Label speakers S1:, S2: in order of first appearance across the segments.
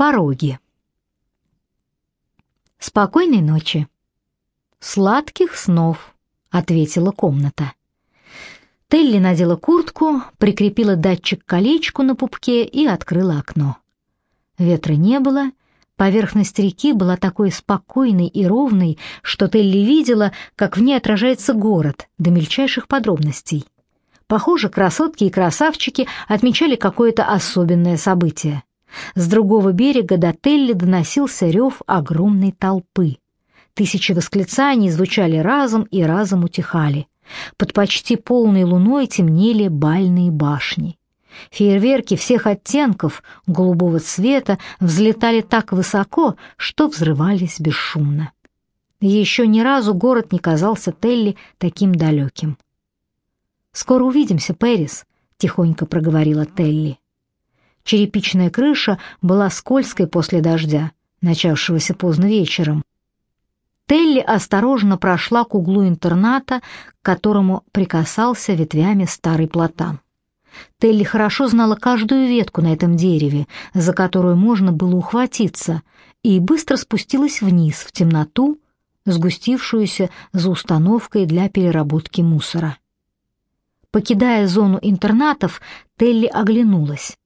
S1: Пороги. Спокойной ночи. Сладких снов, ответила комната. Телли надела куртку, прикрепила датчик к колечку на пупке и открыла окно. Ветра не было, поверхность реки была такой спокойной и ровной, что Телли видела, как в ней отражается город до мельчайших подробностей. Похоже, красотки и красавчики отмечали какое-то особенное событие. С другого берега до Телли доносился рев огромной толпы. Тысячи восклицаний звучали разом и разом утихали. Под почти полной луной темнели бальные башни. Фейерверки всех оттенков голубого цвета взлетали так высоко, что взрывались бесшумно. Еще ни разу город не казался Телли таким далеким. «Скоро увидимся, Пэрис», — тихонько проговорила Телли. Черепичная крыша была скользкой после дождя, начавшегося поздно вечером. Телли осторожно прошла к углу интерната, к которому прикасался ветвями старый платан. Телли хорошо знала каждую ветку на этом дереве, за которую можно было ухватиться, и быстро спустилась вниз в темноту, сгустившуюся за установкой для переработки мусора. Покидая зону интернатов, Телли оглянулась.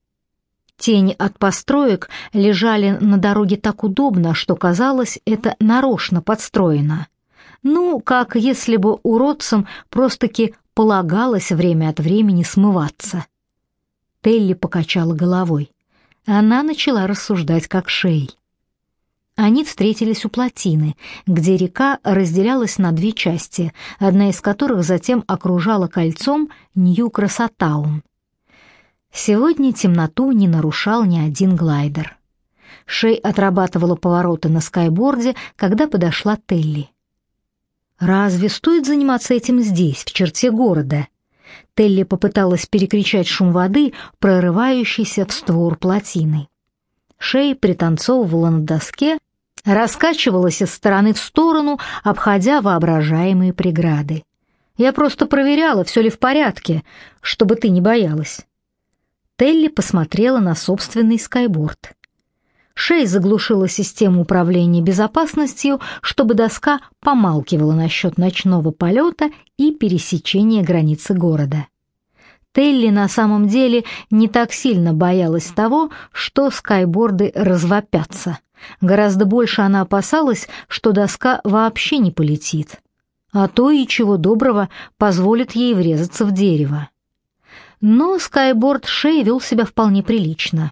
S1: Тени от построек лежали на дороге так удобно, что казалось, это нарочно подстроено. Ну, как если бы уродцам просто-таки полагалось время от времени смываться. Телли покачала головой. Она начала рассуждать как шей. Они встретились у плотины, где река разделялась на две части, одна из которых затем окружала кольцом Нью-Красотаун. Сегодня темноту не нарушал ни один глайдер. Шей отрабатывала повороты на скайборде, когда подошла Телли. «Разве стоит заниматься этим здесь, в черте города?» Телли попыталась перекричать шум воды, прорывающийся в створ плотины. Шей пританцовывала на доске, раскачивалась из стороны в сторону, обходя воображаемые преграды. «Я просто проверяла, все ли в порядке, чтобы ты не боялась». Телли посмотрела на собственный скайборд. Шей заглушила систему управления безопасностью, чтобы доска помалкивала насчет ночного полета и пересечения границы города. Телли на самом деле не так сильно боялась того, что скайборды развопятся. Гораздо больше она опасалась, что доска вообще не полетит, а то и чего доброго позволит ей врезаться в дерево но скайборд Шей вел себя вполне прилично.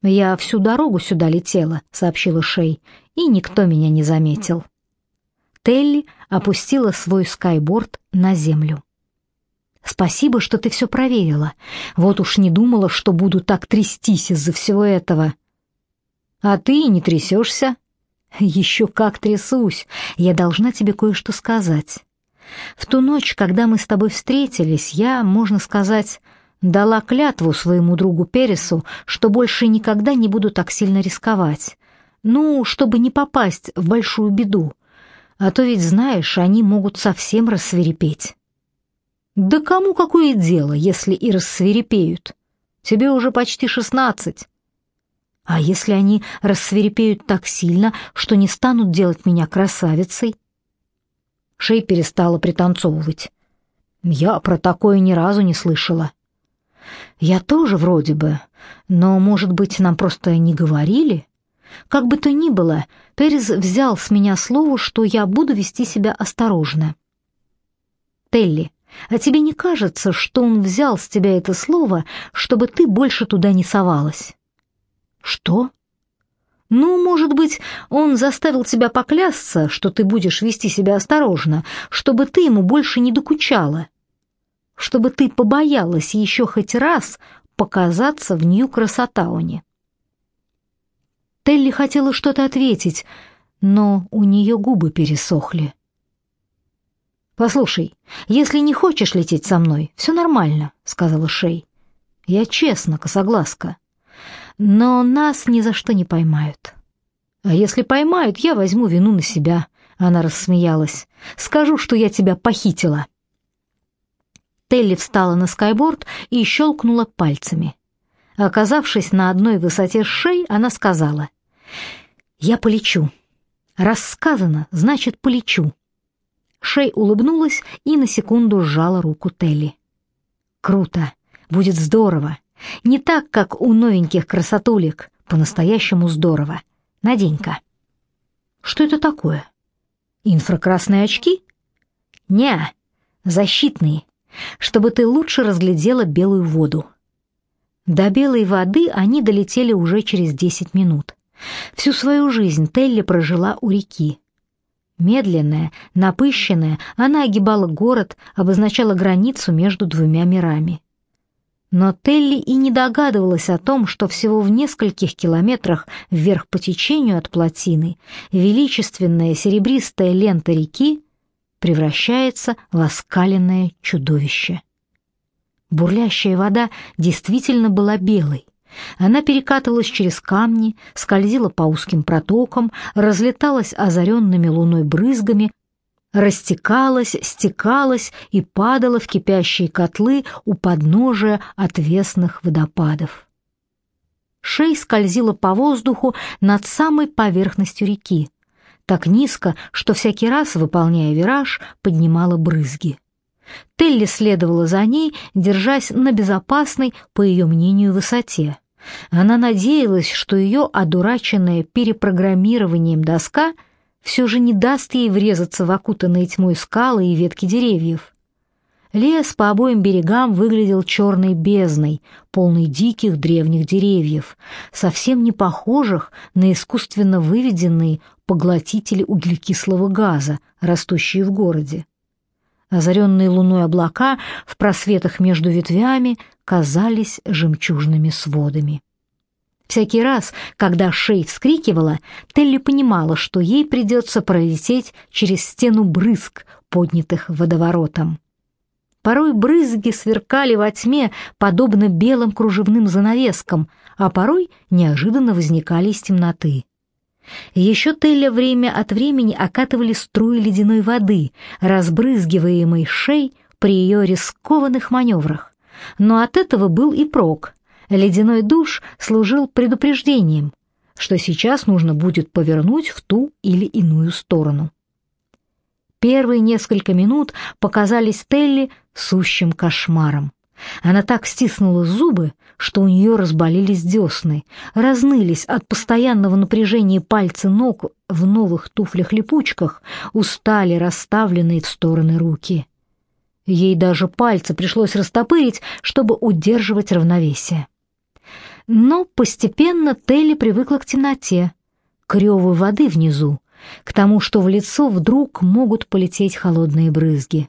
S1: «Я всю дорогу сюда летела», — сообщила Шей, — «и никто меня не заметил». Телли опустила свой скайборд на землю. «Спасибо, что ты все проверила. Вот уж не думала, что буду так трястись из-за всего этого». «А ты не трясешься?» «Еще как трясусь. Я должна тебе кое-что сказать. В ту ночь, когда мы с тобой встретились, я, можно сказать, дала клятву своему другу Пересу, что больше никогда не буду так сильно рисковать. Ну, чтобы не попасть в большую беду. А то ведь, знаешь, они могут совсем рассверепеть. Да кому какое дело, если и рассверепеют? Тебе уже почти шестнадцать. А если они рассверепеют так сильно, что не станут делать меня красавицей? Шей перестала пританцовывать. Я про такое ни разу не слышала. Я тоже вроде бы, но, может быть, нам просто не говорили? Как бы то ни было, Перес взял с меня слово, что я буду вести себя осторожно. Телли, а тебе не кажется, что он взял с тебя это слово, чтобы ты больше туда не совалась? Что? Ну, может быть, он заставил тебя поклясться, что ты будешь вести себя осторожно, чтобы ты ему больше не докучала, чтобы ты побоялась еще хоть раз показаться в Нью-Красотауне. Телли хотела что-то ответить, но у нее губы пересохли. «Послушай, если не хочешь лететь со мной, все нормально», — сказала Шей. «Я честно, косоглазка но нас ни за что не поймают. А если поймают, я возьму вину на себя, она рассмеялась. Скажу, что я тебя похитила. Телли встала на скайборд и щелкнула пальцами. Оказавшись на одной высоте с Шей, она сказала, «Я полечу. Раз сказано, значит, полечу». Шей улыбнулась и на секунду сжала руку Телли. «Круто! Будет здорово! Не так, как у новеньких красотулек, по-настоящему здорово. Надень-ка». «Что это такое? Инфракрасные очки?» «Не, защитные, чтобы ты лучше разглядела белую воду». До белой воды они долетели уже через десять минут. Всю свою жизнь Телли прожила у реки. Медленная, напыщенная, она огибала город, обозначала границу между двумя мирами. Но Телли и не догадывалась о том, что всего в нескольких километрах вверх по течению от плотины величественная серебристая лента реки превращается в оскаленное чудовище. Бурлящая вода действительно была белой. Она перекатывалась через камни, скользила по узким протокам, разлеталась озаренными луной брызгами, растекалась, стекалась и падала в кипящие котлы у подножия отвесных водопадов. Шей скользила по воздуху над самой поверхностью реки, так низко, что всякий раз, выполняя вираж, поднимала брызги. Телли следовала за ней, держась на безопасной, по ее мнению, высоте. Она надеялась, что ее одураченная перепрограммированием доска все же не даст ей врезаться в окутанные тьмой скалы и ветки деревьев. Лес по обоим берегам выглядел черной бездной, полной диких древних деревьев, совсем не похожих на искусственно выведенные поглотители углекислого газа, растущие в городе. Озаренные луной облака в просветах между ветвями казались жемчужными сводами. Всякий раз, когда Шей вскрикивала, Телли понимала, что ей придется пролететь через стену брызг, поднятых водоворотом. Порой брызги сверкали во тьме, подобно белым кружевным занавескам, а порой неожиданно возникали из темноты. Еще Телля время от времени окатывали струи ледяной воды, разбрызгиваемой шей при ее рискованных маневрах. Но от этого был и прок. Ледяной душ служил предупреждением, что сейчас нужно будет повернуть в ту или иную сторону. Первые несколько минут показались Телли сущим кошмаром. Она так стиснула зубы, что у нее разболелись десны, разнылись от постоянного напряжения пальцы ног в новых туфлях-липучках, устали расставленные в стороны руки. Ей даже пальцы пришлось растопырить, чтобы удерживать равновесие. Но постепенно Телли привыкла к темноте, к реву воды внизу, к тому, что в лицо вдруг могут полететь холодные брызги.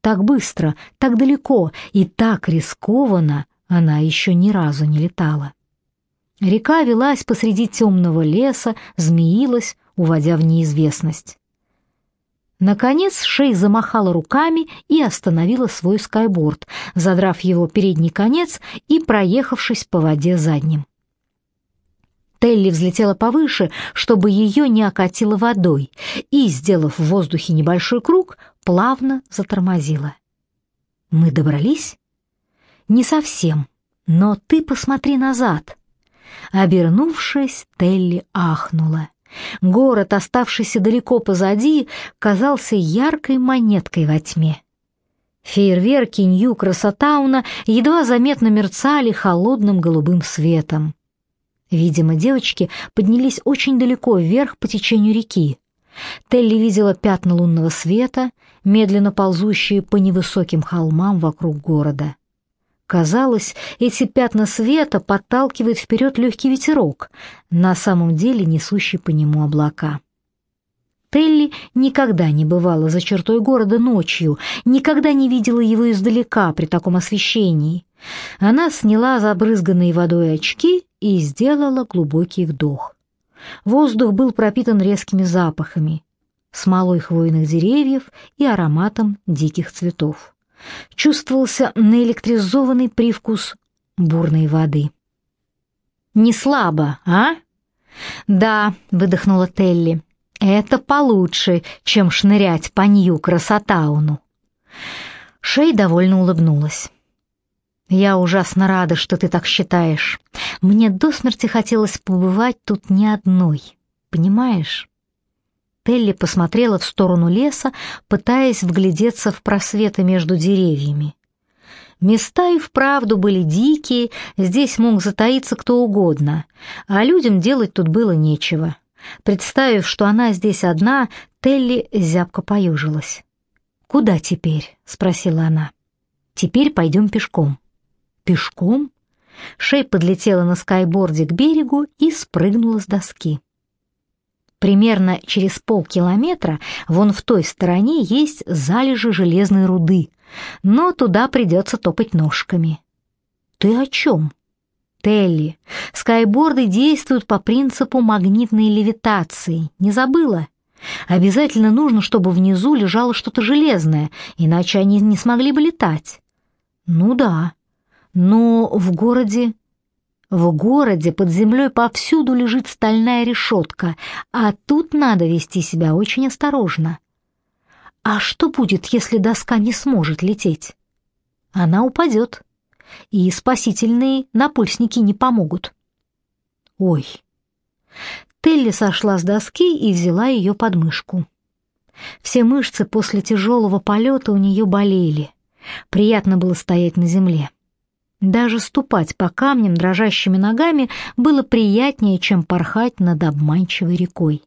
S1: Так быстро, так далеко и так рискованно она еще ни разу не летала. Река велась посреди темного леса, змеилась, уводя в неизвестность. Наконец Шей замахала руками и остановила свой скайборд, задрав его передний конец и проехавшись по воде задним. Телли взлетела повыше, чтобы ее не окатило водой, и, сделав в воздухе небольшой круг, плавно затормозила. «Мы добрались?» «Не совсем, но ты посмотри назад». Обернувшись, Телли ахнула. Город, оставшийся далеко позади, казался яркой монеткой во тьме. Фейерверки Нью-Красотауна едва заметно мерцали холодным голубым светом. Видимо, девочки поднялись очень далеко вверх по течению реки. Телли видела пятна лунного света, медленно ползущие по невысоким холмам вокруг города. Казалось, эти пятна света подталкивает вперед легкий ветерок, на самом деле несущий по нему облака. Телли никогда не бывала за чертой города ночью, никогда не видела его издалека при таком освещении. Она сняла забрызганные водой очки и сделала глубокий вдох. Воздух был пропитан резкими запахами, смолой хвойных деревьев и ароматом диких цветов. Чувствовался наэлектризованный привкус бурной воды. «Не слабо, а?» «Да», — выдохнула Телли, — «это получше, чем шнырять по Нью-Красотауну». Шей довольно улыбнулась. Я ужасно рада, что ты так считаешь. Мне до смерти хотелось побывать тут не одной. Понимаешь? Телли посмотрела в сторону леса, пытаясь вглядеться в просветы между деревьями. Места и вправду были дикие, здесь мог затаиться кто угодно, а людям делать тут было нечего. Представив, что она здесь одна, Телли зябко поюжилась. «Куда теперь?» — спросила она. «Теперь пойдем пешком». Пешком? Шей подлетела на скайборде к берегу и спрыгнула с доски. Примерно через полкилометра вон в той стороне есть залежи железной руды, но туда придется топать ножками. Ты о чем? Телли, скайборды действуют по принципу магнитной левитации. Не забыла? Обязательно нужно, чтобы внизу лежало что-то железное, иначе они не смогли бы летать. Ну да. Но в городе... В городе под землей повсюду лежит стальная решетка, а тут надо вести себя очень осторожно. А что будет, если доска не сможет лететь? Она упадет, и спасительные напульсники не помогут. Ой. Телли сошла с доски и взяла ее под мышку. Все мышцы после тяжелого полета у нее болели. Приятно было стоять на земле. Даже ступать по камням дрожащими ногами было приятнее, чем порхать над обманчивой рекой.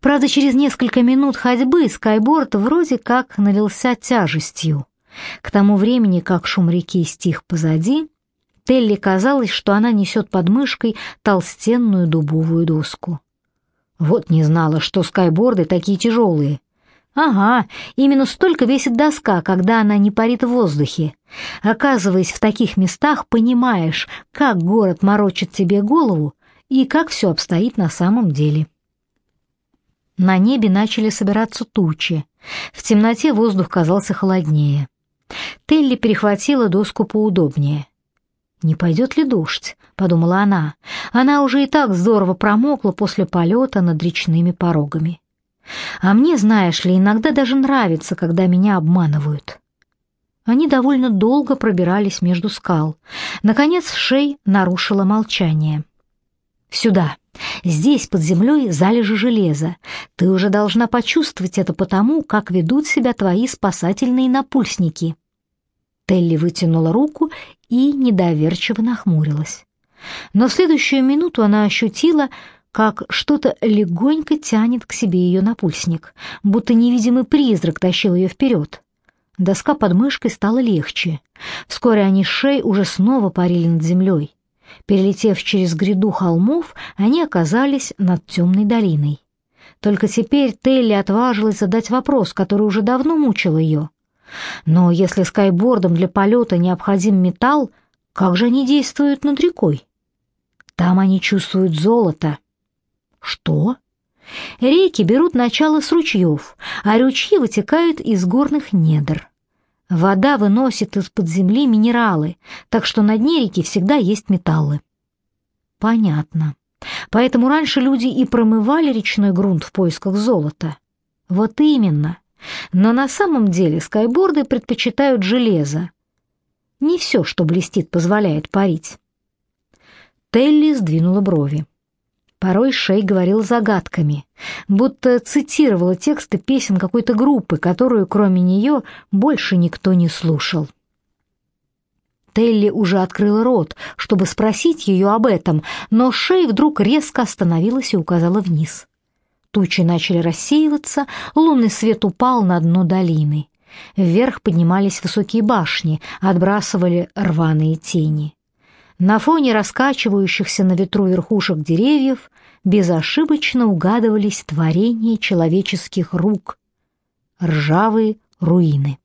S1: Правда, через несколько минут ходьбы скайборд вроде как налился тяжестью. К тому времени, как шум реки стих позади, Телли казалось, что она несет под мышкой толстенную дубовую доску. Вот не знала, что скайборды такие тяжелые. Ага, именно столько весит доска, когда она не парит в воздухе. Оказываясь в таких местах, понимаешь, как город морочит тебе голову и как все обстоит на самом деле. На небе начали собираться тучи. В темноте воздух казался холоднее. Телли перехватила доску поудобнее. «Не пойдет ли дождь?» — подумала она. Она уже и так здорово промокла после полета над речными порогами. А мне, знаешь ли, иногда даже нравится, когда меня обманывают. Они довольно долго пробирались между скал. Наконец Шей нарушила молчание. «Сюда. Здесь, под землей, залежи железа. Ты уже должна почувствовать это потому, как ведут себя твои спасательные напульсники». Телли вытянула руку и недоверчиво нахмурилась. Но в следующую минуту она ощутила, как что-то легонько тянет к себе ее напульсник, будто невидимый призрак тащил ее вперед. Доска под мышкой стала легче. Вскоре они с Шей уже снова парили над землей. Перелетев через гряду холмов, они оказались над темной долиной. Только теперь Телли отважилась задать вопрос, который уже давно мучил ее. Но если скайбордам для полета необходим металл, как же они действуют над рекой? Там они чувствуют золото, что? Реки берут начало с ручьев, а ручьи вытекают из горных недр. Вода выносит из-под земли минералы, так что на дне реки всегда есть металлы. Понятно. Поэтому раньше люди и промывали речной грунт в поисках золота. Вот именно. Но на самом деле скайборды предпочитают железо. Не все, что блестит, позволяет парить. Телли сдвинула брови. Порой Шей говорил загадками, будто цитировала тексты песен какой-то группы, которую кроме нее больше никто не слушал. Телли уже открыла рот, чтобы спросить ее об этом, но Шей вдруг резко остановилась и указала вниз. Тучи начали рассеиваться, лунный свет упал на дно долины. Вверх поднимались высокие башни, отбрасывали рваные тени. На фоне раскачивающихся на ветру верхушек деревьев безошибочно угадывались творения человеческих рук, ржавые руины.